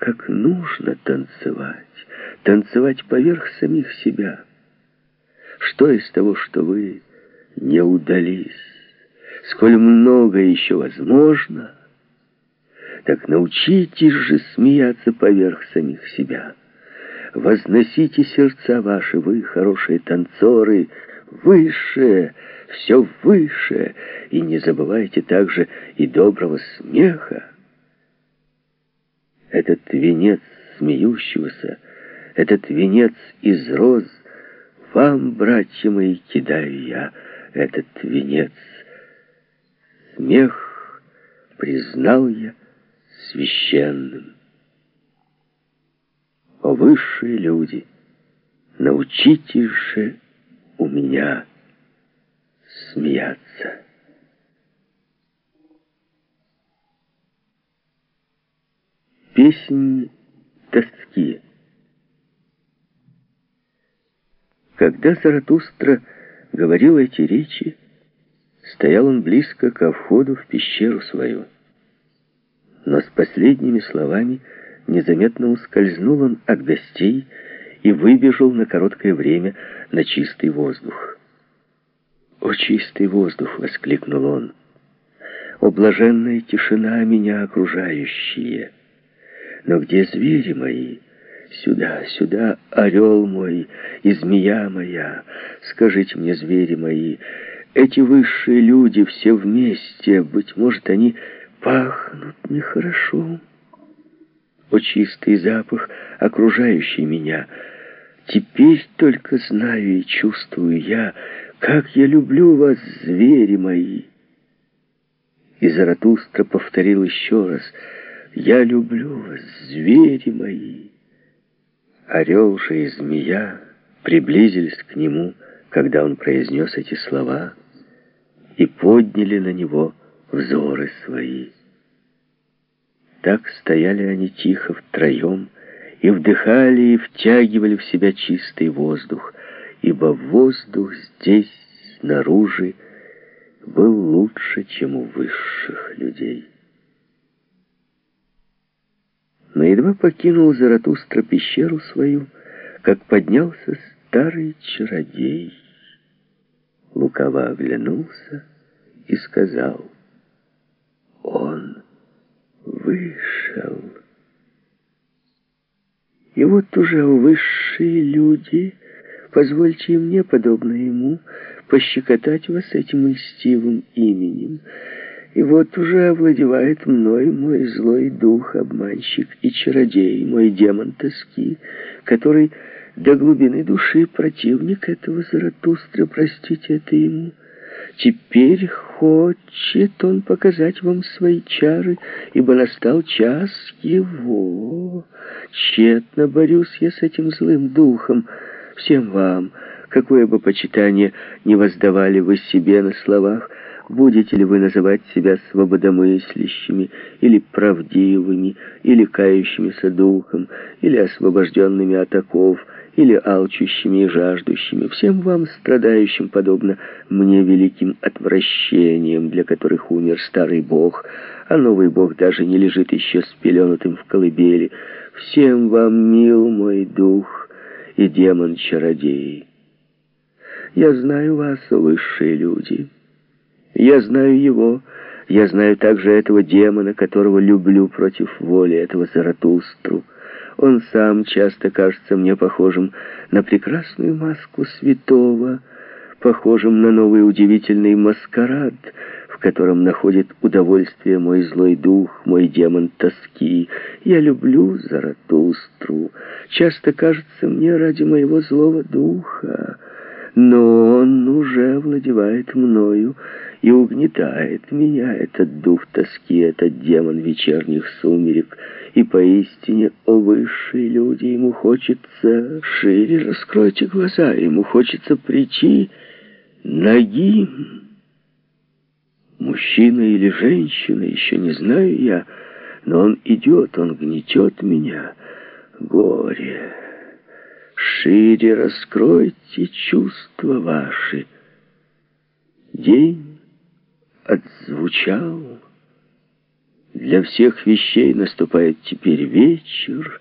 как нужно танцевать, танцевать поверх самих себя. Что из того, что вы не удались, сколь много еще возможно, так научитесь же смеяться поверх самих себя. Возносите сердца ваши, вы, хорошие танцоры, выше, все выше, и не забывайте также и доброго смеха. Этот венец смеющегося, этот венец из роз, вам, братья мои, кидаю я этот венец. Смех признал я священным. О высшие люди, научитесь же у меня смеяться. Песнь тоски. Когда Заратустра говорил эти речи, стоял он близко ко входу в пещеру свою. Но с последними словами незаметно ускользнул он от гостей и выбежал на короткое время на чистый воздух. «О, чистый воздух!» — воскликнул он. «О, блаженная тишина меня окружающие!» Но где звери мои? Сюда, сюда, орел мой и змея моя. Скажите мне, звери мои, эти высшие люди все вместе, быть может, они пахнут нехорошо. О, чистый запах, окружающий меня. Теперь только знаю и чувствую я, как я люблю вас, звери мои. И Заратустра повторил еще раз — я люблю вас, звери мои. Орел же и змея приблизились к нему, когда он произнес эти слова, и подняли на него взоры свои. Так стояли они тихо втроем, и вдыхали и втягивали в себя чистый воздух, ибо воздух здесь, снаружи, был лучше, чем у высших людей. Но едва покинул Заратустра пещеру свою, как поднялся старый чародей. Лукаво оглянулся и сказал, «Он вышел». И вот уже высшие люди, позвольте мне, подобно ему, пощекотать вас этим льстивым именем, и вот уже овладевает мной мой злой дух, обманщик и чародей, мой демон тоски, который до глубины души противник этого Заратустра, простите это ему. Теперь хочет он показать вам свои чары, ибо настал час его. Тщетно борюсь я с этим злым духом. Всем вам, какое бы почитание не воздавали вы себе на словах, Будете ли вы называть себя свободомыслящими, или правдивыми, или кающимися духом, или освобожденными от оков, или алчущими и жаждущими, всем вам, страдающим, подобно мне, великим отвращением, для которых умер старый бог, а новый бог даже не лежит еще спеленутым в колыбели, всем вам, мил мой дух и демон-чародей. Я знаю вас, высшие люди». Я знаю его, я знаю также этого демона, которого люблю против воли, этого Заратустру. Он сам часто кажется мне похожим на прекрасную маску святого, похожим на новый удивительный маскарад, в котором находит удовольствие мой злой дух, мой демон тоски. Я люблю Заратустру. Часто кажется мне ради моего злого духа, но он уже овладевает мною, и угнетает меня этот дух тоски, этот демон вечерних сумерек. И поистине, о высшие люди, ему хочется шире раскройте глаза, ему хочется прийти ноги. Мужчина или женщина, еще не знаю я, но он идет, он гнетет меня. Горе! Шире раскройте чувства ваши. День отзвучал, Для всех вещей наступает теперь вечер,